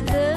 the